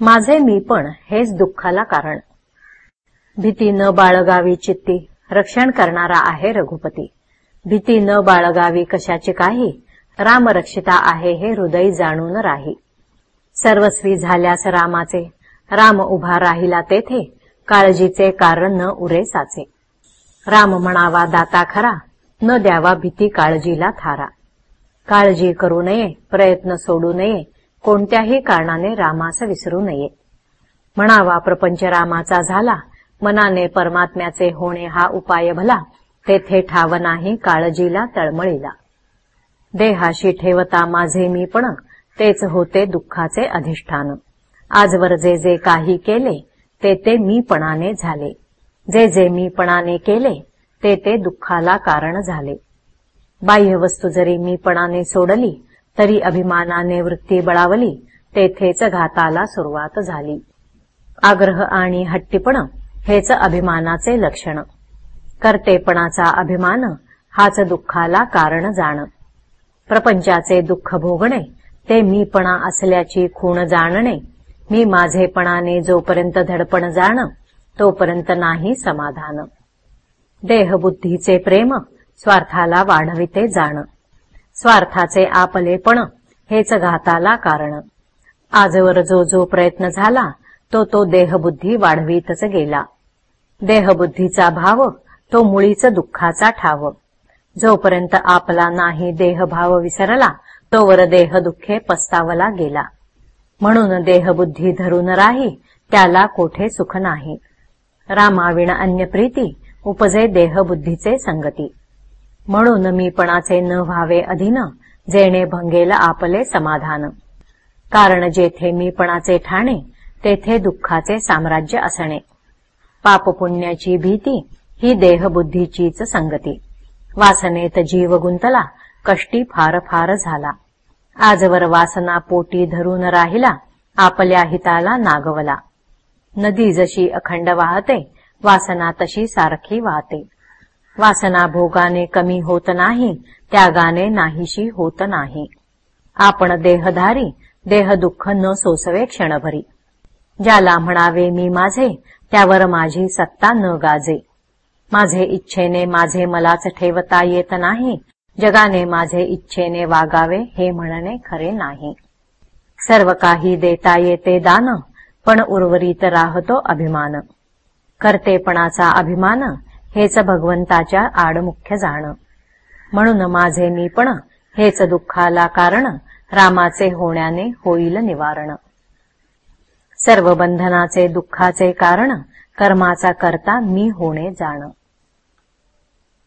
माझे मी पण हेच दुःखाला कारण. भीती न बाळगावी चित्ती रक्षण करणारा आहे रघुपती. भीती न बाळगावी कशाची काही? रामरक्षिता आहे हे हृदय जाणून राही. सर्वस्वी झाल्यास रामाचे राम उभा राहिला तेथे काळजीचे कारण न उरे साचे राम म्हणावा दाता खरा न द्यावा भीती काळजीला थारा. काळजी करू नये प्रयत्न सोडू नये कोणत्याही कारणाने रामास विसरू नये. म्हणावा प्रपंच रामाचा झाला. मनाने परमात्म्याचे होणे हा उपाय भला. तेथे ठाव नाही काळजीला तळमळीला. देहाशी ठेवता माझे मी पण. तेच होते दुःखाचे अधिष्ठान. आजवर जे जे काही केले ते ते मीपणाने झाले. जे जे मीपणाने केले ते ते दुःखाला कारण झाले. बाह्य वस्तू जरी मीपणाने सोडली तरी अभिमानाने वृत्ती बळावली. तेथेच घाताला सुरुवात झाली. आग्रह आणि हट्टीपण हेच अभिमानाचे लक्षण. कर्तेपणाचा अभिमान हाच दुःखाला कारण जाण. प्रपंचाचे दुःख भोगणे ते मीपणा असल्याची खूण जाणणे मी माझेपणाने जोपर्यंत धडपण जाण तोपर्यंत नाही समाधान. देहबुद्धीचे प्रेम स्वार्थाला वाढविते जाण. स्वार्थाचे आपलेपण हेच घाताला कारण. आजवर जो जो प्रयत्न झाला तो तो देहबुद्धी वाढवीतच गेला. देहबुद्धीचा भाव तो मुळीच दुःखाचा ठाव. जोपर्यंत आपला नाही देहभाव विसरला तोवर देह दुःखे पस्तावला गेला. म्हणून देहबुद्धी धरून राही त्याला कोठे सुख नाही. रामाविण अन्य प्रीती उपजे देहबुद्धीचे संगती. म्हणून मीपणाचे न व्हावे अधीन जेणे भंगेल आपले समाधान. कारण जेथे मीपणाचे ठाणे तेथे दुःखाचे साम्राज्य असणे. पापपुण्याची भीती ही देहबुद्धीचीच संगती. वासनेत जीव गुंतला कष्टी फार फार झाला. आजवर वासना पोटी धरून राहिला आपल्या हिताला नागवला. नदी जशी अखंड वाहते वासना तशी सारखी वाहते. वासना भोगाने कमी होत नाही त्यागाने नाहीशी होत नाही. आपण देहधारी देह दुःख न सोसवे क्षणभरी. ज्याला म्हणावे मी माझे त्यावर माझी सत्ता न गाजे. माझे इच्छेने माझे मलाच ठेवता येत नाही जगाने माझे इच्छेने वागावे हे म्हणणे खरे नाही. सर्व काही देता येते दान पण उर्वरित राहतो अभिमान. करतेपणाचा अभिमान हेच भगवंताच्या आड मुख्य जाण. म्हणून माझे मी पण हेच दुःखाला कारण रामाचे होण्याने होईल निवारण. सर्व बंधनाचे दुःखाचे कारण कर्माचा करता मी होणे जाण.